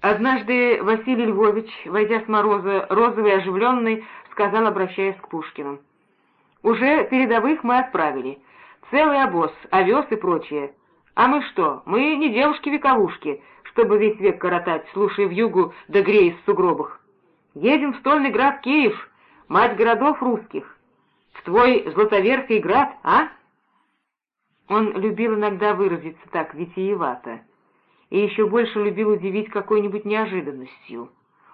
Однажды Василий Львович, войдя с мороза, розовый оживленный, сказал, обращаясь к Пушкину. «Уже передовых мы отправили. Целый обоз, овес и прочее. А мы что, мы не девушки-вековушки, чтобы весь век коротать, слушая в югу да греясь в сугробах. Едем в стольный град Киев, мать городов русских. В твой Златоверхий град, а?» Он любил иногда выразиться так витиевато и еще больше любил удивить какой-нибудь неожиданностью.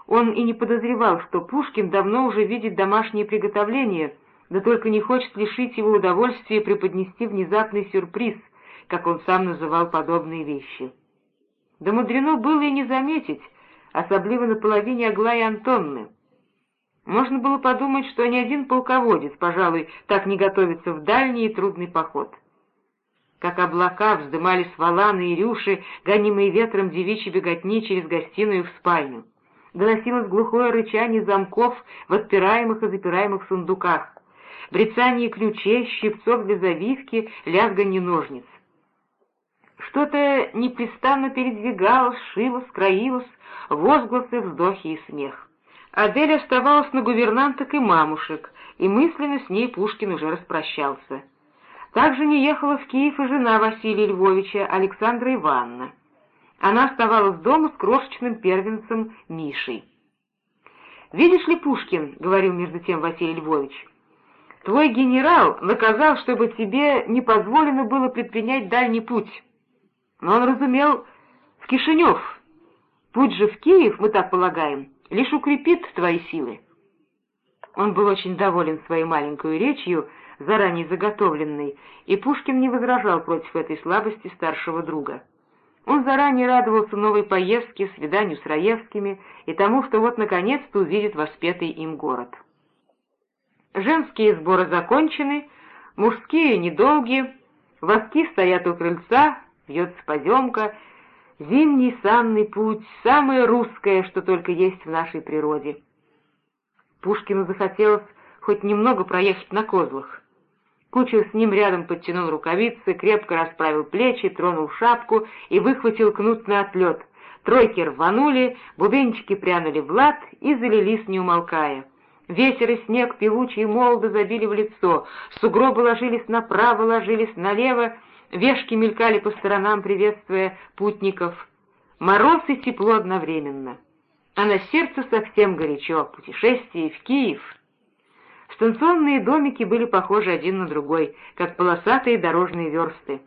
Он и не подозревал, что Пушкин давно уже видит домашние приготовления, да только не хочет лишить его удовольствия преподнести внезапный сюрприз, как он сам называл подобные вещи. Да мудрено было и не заметить, особливо на половине Аглаи Антонны. Можно было подумать, что ни один полководец, пожалуй, так не готовится в дальний и трудный поход как облака вздымались валаны и рюши, гонимые ветром девичьей беготни через гостиную в спальню. Доносилось глухое рычание замков в отпираемых и запираемых сундуках, брецание ключей, щипцов для завивки, лязганье ножниц. Что-то непрестанно передвигалось, шилось, краилось, возгласы, вздохи и смех. Адель оставалась на гувернанток и мамушек, и мысленно с ней Пушкин уже распрощался. Также не ехала в Киев и жена Василия Львовича, Александра Ивановна. Она оставалась дома с крошечным первенцем Мишей. «Видишь ли, Пушкин, — говорил между тем Василий Львович, — твой генерал наказал, чтобы тебе не позволено было предпринять дальний путь. Но он разумел в Кишинев. Путь же в Киев, мы так полагаем, лишь укрепит твои силы». Он был очень доволен своей маленькой речью, — заранее заготовленный, и Пушкин не возражал против этой слабости старшего друга. Он заранее радовался новой поездке, свиданию с Раевскими и тому, что вот наконец-то увидит воспетый им город. Женские сборы закончены, мужские недолгие, воски стоят у крыльца, вьется подемка, зимний санный путь, самое русское, что только есть в нашей природе. Пушкину захотелось хоть немного проехать на козлах. Кучер с ним рядом подтянул рукавицы, крепко расправил плечи, тронул шапку и выхватил кнут на отлет. Тройки рванули, бубенчики прянули в лад и залились, не умолкая. Ветер и снег певучие молодо забили в лицо, сугробы ложились направо, ложились налево, вешки мелькали по сторонам, приветствуя путников. Мороз и тепло одновременно. А на сердце совсем горячо. Путешествие в Киев — Станционные домики были похожи один на другой, как полосатые дорожные версты.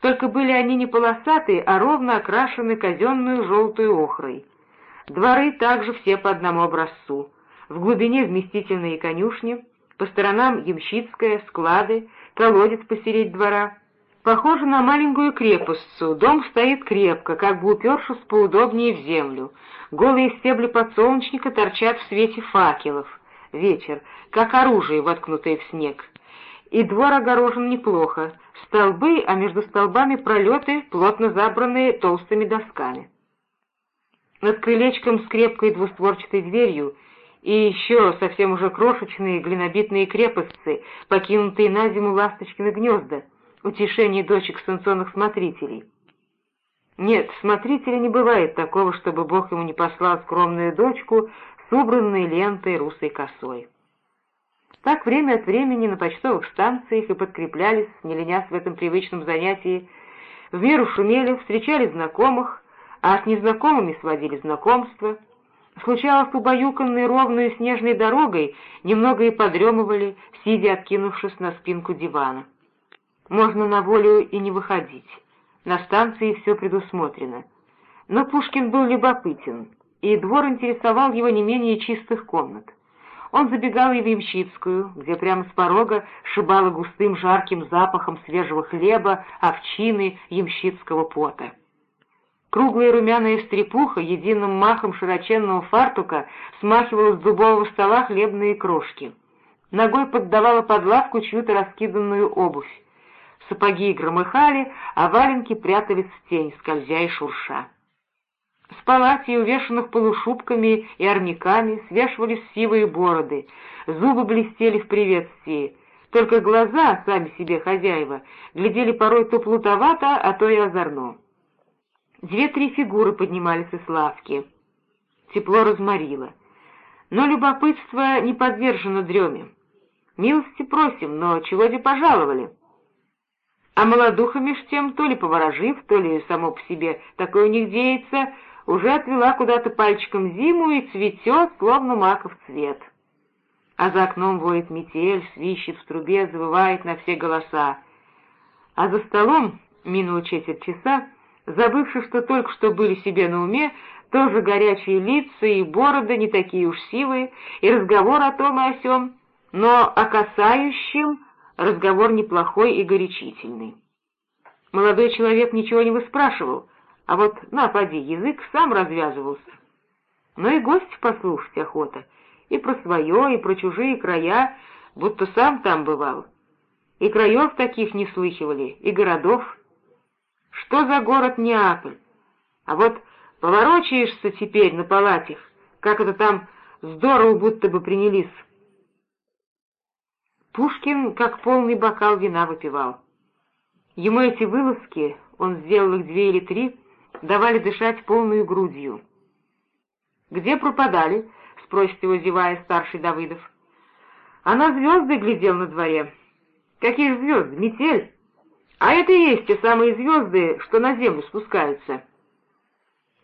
Только были они не полосатые, а ровно окрашены казенную желтую охрой. Дворы также все по одному образцу. В глубине вместительные конюшни, по сторонам ямщицкая, склады, колодец посередь двора. Похоже на маленькую крепостцу, дом стоит крепко, как бы упершись поудобнее в землю. Голые стебли подсолнечника торчат в свете факелов вечер, как оружие, воткнутое в снег. И двор огорожен неплохо, столбы, а между столбами пролеты, плотно забранные толстыми досками. Над крылечком с крепкой двустворчатой дверью и еще совсем уже крошечные глинобитные крепости, покинутые на зиму ласточкины гнезда, утешение дочек станционных смотрителей. Нет, смотрителя не бывает такого, чтобы Бог ему не послал скромную дочку с убранной лентой русой косой. Так время от времени на почтовых станциях и подкреплялись, не ленясь в этом привычном занятии, в меру шумели, встречали знакомых, а с незнакомыми сводили знакомства. Случалось, убаюканные ровной снежной дорогой, немного и подремывали, сидя откинувшись на спинку дивана. Можно на волю и не выходить. На станции все предусмотрено. Но Пушкин был любопытен и двор интересовал его не менее чистых комнат. Он забегал и в Ямщицкую, где прямо с порога шибало густым жарким запахом свежего хлеба, овчины, ямщицкого пота. Круглая румяная стрепуха единым махом широченного фартука смахивала с дубового стола хлебные крошки. Ногой поддавала под лавку чью-то раскиданную обувь. Сапоги громыхали, а валенки прятались в тень, скользя и шурша. С палатей, увешанных полушубками и армяками, свешивались сивые бороды, зубы блестели в приветствии, только глаза, сами себе хозяева, глядели порой то плутовато, а то и озорно. Две-три фигуры поднимались из лавки. тепло разморило. Но любопытство не подвержено дреме. Милости просим, но чего же пожаловали? А молодуха меж тем, то ли поворожив, то ли само по себе такое у них деется, уже отвела куда-то пальчиком зиму и цветет, словно маков цвет. А за окном воет метель, свищет в трубе, завывает на все голоса. А за столом, минуло четверть часа, забывши, что только что были себе на уме, тоже горячие лица и бороды не такие уж сивые, и разговор о том и о сём, но о касающем разговор неплохой и горячительный. Молодой человек ничего не выспрашивал, а вот, на, поди, язык сам развязывался. Но и гость послушать охота, и про свое, и про чужие края, будто сам там бывал. И краев таких не слыхивали, и городов. Что за город Неаполь? А вот поворочаешься теперь на палатях, как это там здорово будто бы принялись. Пушкин как полный бокал вина выпивал. Ему эти вылазки, он сделал их две или три, давали дышать полную грудью. «Где пропадали?» — спросит его, зевая, старший Давыдов. «А на звезды глядел на дворе». «Какие же звезды? Метель?» «А это и есть те самые звезды, что на землю спускаются».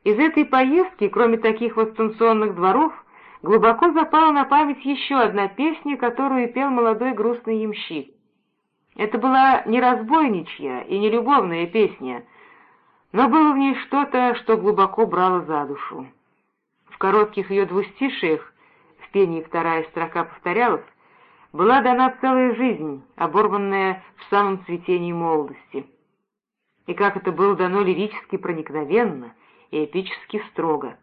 Из этой поездки, кроме таких вот станционных дворов, глубоко запала на память еще одна песня, которую пел молодой грустный ямщик. Это была не разбойничья и не любовная песня, но было в ней что-то, что глубоко брало за душу. В коротких ее двустишиях, в пении вторая строка повторялась, была дана целая жизнь, оборванная в самом цветении молодости. И как это было дано лирически проникновенно и эпически строго.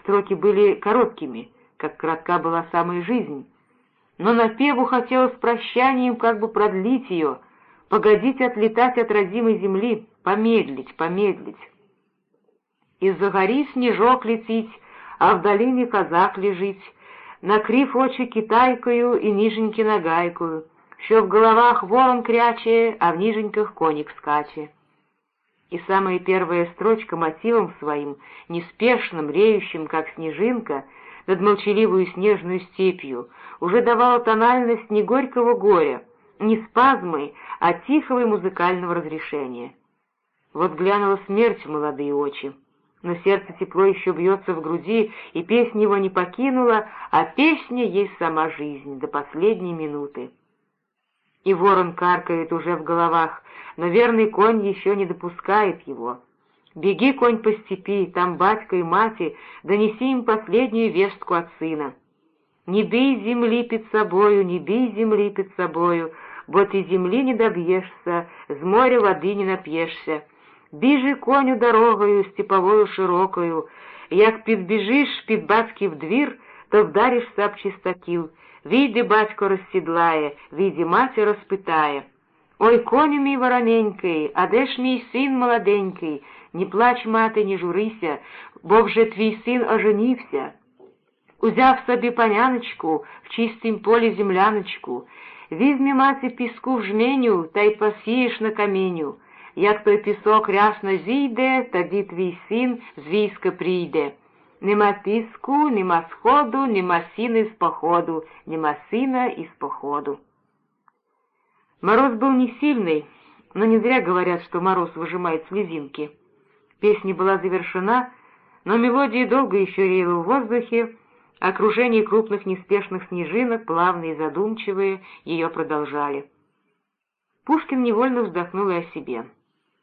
Строки были короткими, как коротка была самая жизнь, но напеву хотелось прощанием как бы продлить ее, погодить отлетать от родимой земли, помедлить, помедлить. Из-за гори снежок летить, а в долине казак лежить, накрив очи китайкою и ниженьки нагайкою, що в головах ворон кряче, а в ниженьках коник скаче. И самая первая строчка мотивом своим, неспешным, реющим, как снежинка, над молчаливую снежную степью, уже давала тональность не горького горя, не спазмы, а тихого и музыкального разрешения. Вот глянула смерть в молодые очи, но сердце тепло еще бьется в груди, и песня его не покинула, а песня есть сама жизнь до последней минуты. И ворон каркает уже в головах, но верный конь еще не допускает его — Беги, конь, по степи, там батька и мати, донеси им последнюю вестку от сына. Не бей земли під собою, не бей земли під собою, бо ти земли не доб'єшся, з моря води не нап'єшся. Біжи коню дорогою, степовою широкою, як підбіжиш під батьків двір, то вдаришся об чистокіл. Війди, батько розсідлає, війди, мати розпитає. Ой, коню мій вороненький, а де ж мій син молоденький? Не плач, мати, не журися, бо вже твій син оженівся. Узяв собі паняночку в чистім полі земляночку, візьмі мати піску в жменю та й посієш на каменю. Як той пісок рясно зійде, тоді твій син з війська прийде. Нема піску, нема сходу, нема сіни з походу, нема сина із походу. Мороз был не сильный, но не зря говорят, что мороз выжимает слезинки. Песня была завершена, но мелодия долго еще реяла в воздухе, окружение крупных неспешных снежинок, плавные и задумчивые, ее продолжали. Пушкин невольно вздохнул и о себе.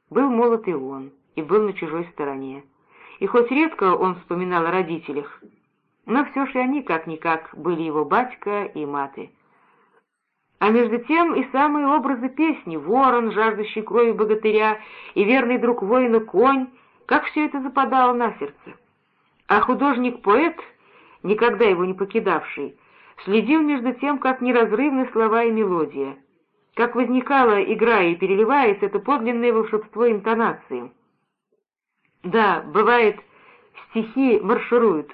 Был молод и он, и был на чужой стороне. И хоть редко он вспоминал о родителях, но все же они, как-никак, были его батька и маты. А между тем и самые образы песни — ворон, жаждущий крови богатыря, и верный друг воина конь — как все это западало на сердце. А художник-поэт, никогда его не покидавший, следил между тем, как неразрывны слова и мелодия, как возникала, играя и переливаясь, это подлинное волшебство интонации. Да, бывает, стихи маршируют,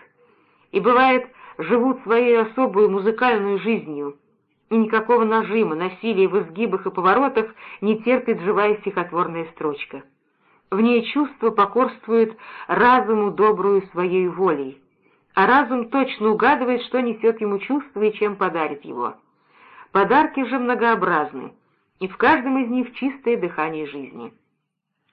и бывает, живут своей особой музыкальной жизнью, и никакого нажима, насилия в изгибах и поворотах не терпит живая стихотворная строчка. В ней чувство покорствует разуму добрую своей волей, а разум точно угадывает, что несет ему чувство и чем подарит его. Подарки же многообразны, и в каждом из них чистое дыхание жизни.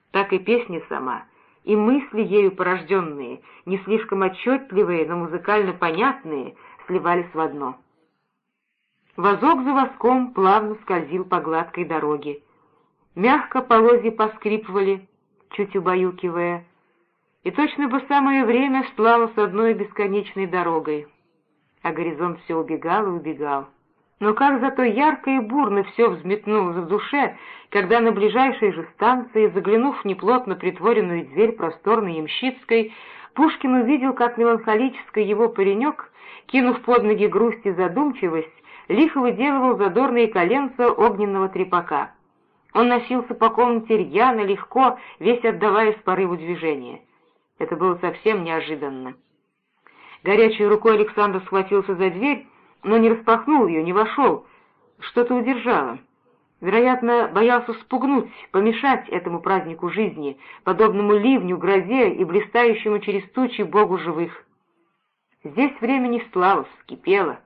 Так и песня сама, и мысли ею порожденные, не слишком отчетливые, но музыкально понятные, сливались в одно. Возок за воском плавно скользил по гладкой дороге. Мягко полозья поскрипывали, чуть убаюкивая, и точно бы самое время слало с одной бесконечной дорогой. А горизонт все убегал и убегал. Но как зато ярко и бурно все взметнулось в душе, когда на ближайшей же станции, заглянув в неплотно притворенную дверь просторной ямщицкой, Пушкин увидел, как меланхолический его паренек, кинув под ноги грусть и задумчивость, лихо выделывал задорные коленца огненного трепака. Он носился по комнате рьяно, легко, весь отдаваясь порыву движения. Это было совсем неожиданно. Горячей рукой Александр схватился за дверь, но не распахнул ее, не вошел. Что-то удержало. Вероятно, боялся спугнуть, помешать этому празднику жизни, подобному ливню, грозе и блистающему через тучи Богу живых. Здесь время не стлалось, кипело.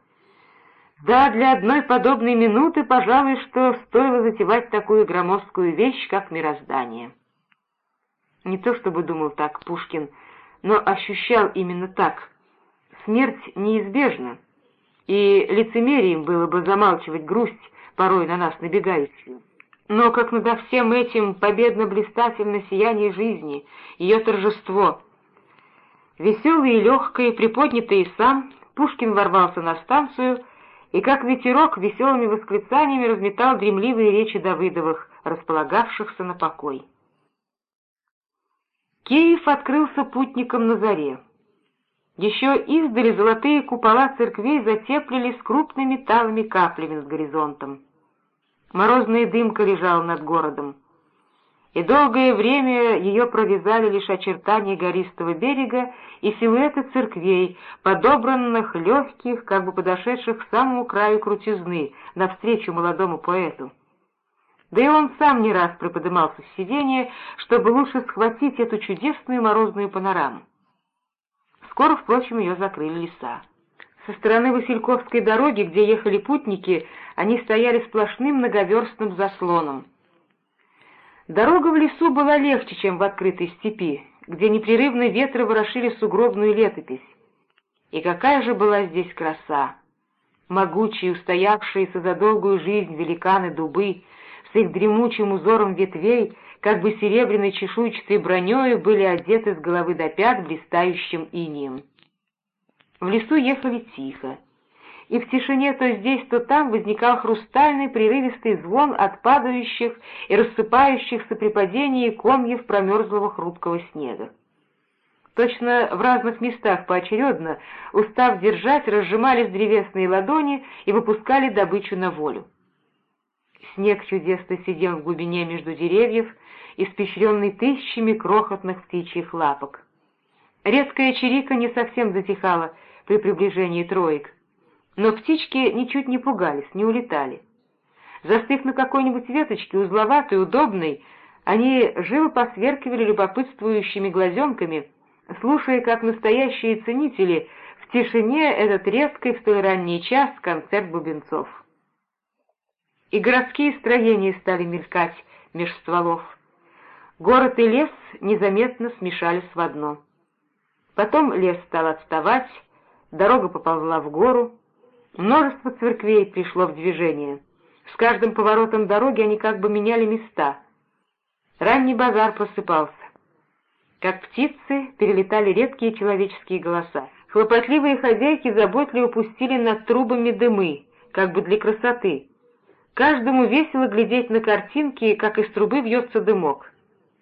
Да, для одной подобной минуты, пожалуй, что стоило затевать такую громоздкую вещь, как мироздание. Не то чтобы думал так Пушкин, но ощущал именно так. Смерть неизбежна, и лицемерием было бы замалчивать грусть, порой на нас набегающую. Но как надо всем этим победно-блистательно сияние жизни, ее торжество. Веселый и легкий, приподнятый и сам, Пушкин ворвался на станцию и, как ветерок, веселыми восклицаниями разметал дремливые речи Давыдовых, располагавшихся на покой. Киев открылся путникам на заре. Еще издали золотые купола церквей затеплились крупными талыми каплями с горизонтом. Морозная дымка лежала над городом, и долгое время ее провязали лишь очертания гористого берега и силуэты церквей, подобранных легких, как бы подошедших к самому краю крутизны, навстречу молодому поэту. Да и он сам не раз приподымался с сиденья, чтобы лучше схватить эту чудесную морозную панораму. Скоро, впрочем, ее закрыли леса. Со стороны Васильковской дороги, где ехали путники, они стояли сплошным многоверстным заслоном. Дорога в лесу была легче, чем в открытой степи, где непрерывно ветры ворошили сугробную летопись. И какая же была здесь краса! Могучие, устоявшиеся за долгую жизнь великаны-дубы — с их дремучим узором ветвей, как бы серебряной чешуйчатой бронею, были одеты с головы до пят блистающим инием. В лесу ехали тихо, и в тишине то здесь, то там возникал хрустальный прерывистый звон от падающих и рассыпающихся при падении комьев промерзлого хрупкого снега. Точно в разных местах поочередно, устав держать, разжимались древесные ладони и выпускали добычу на волю. Снег чудесно сидел в глубине между деревьев, испещренный тысячами крохотных птичьих лапок. Резкая чирика не совсем затихала при приближении троек, но птички ничуть не пугались, не улетали. Застыв на какой-нибудь веточке, узловатой, удобной, они живо посверкивали любопытствующими глазенками, слушая, как настоящие ценители, в тишине этот резкий в столь ранний час концерт бубенцов и городские строения стали мелькать меж стволов. Город и лес незаметно смешались в одно. Потом лес стал отставать, дорога поползла в гору, множество церквей пришло в движение. С каждым поворотом дороги они как бы меняли места. Ранний базар просыпался. Как птицы перелетали редкие человеческие голоса. Хлопотливые хозяйки заботливо пустили над трубами дымы, как бы для красоты, Каждому весело глядеть на картинки, как из трубы вьется дымок.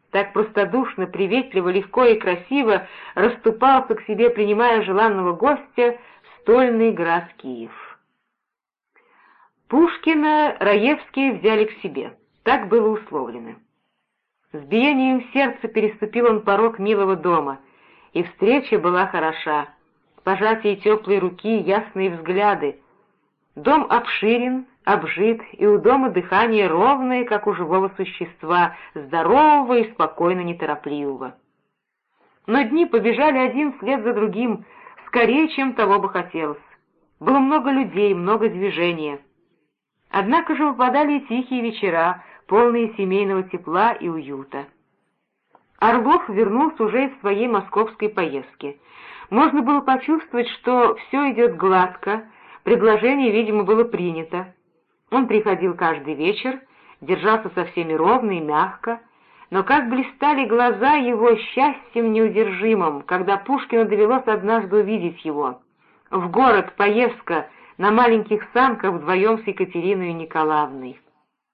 Так простодушно, приветливо, легко и красиво расступался к себе, принимая желанного гостя, стольный град Киев. Пушкина Раевские взяли к себе, так было условлено. С биением сердца переступил он порог милого дома, и встреча была хороша. Пожатие теплой руки, ясные взгляды. Дом обширен, обжит, и у дома дыхание ровное, как у живого существа, здорового и спокойно неторопливого. Но дни побежали один вслед за другим, скорее, чем того бы хотелось. Было много людей, много движения. Однако же выпадали тихие вечера, полные семейного тепла и уюта. Орлов вернулся уже из своей московской поездки. Можно было почувствовать, что все идет гладко, предложение, видимо, было принято. Он приходил каждый вечер, держался со всеми ровно и мягко, но как блистали глаза его счастьем неудержимым, когда Пушкину довелось однажды увидеть его. В город поездка на маленьких санках вдвоем с Екатериной Николаевной.